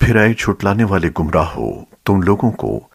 फिर आए छुटलाने वाले गुमराह हो तुम लोगों को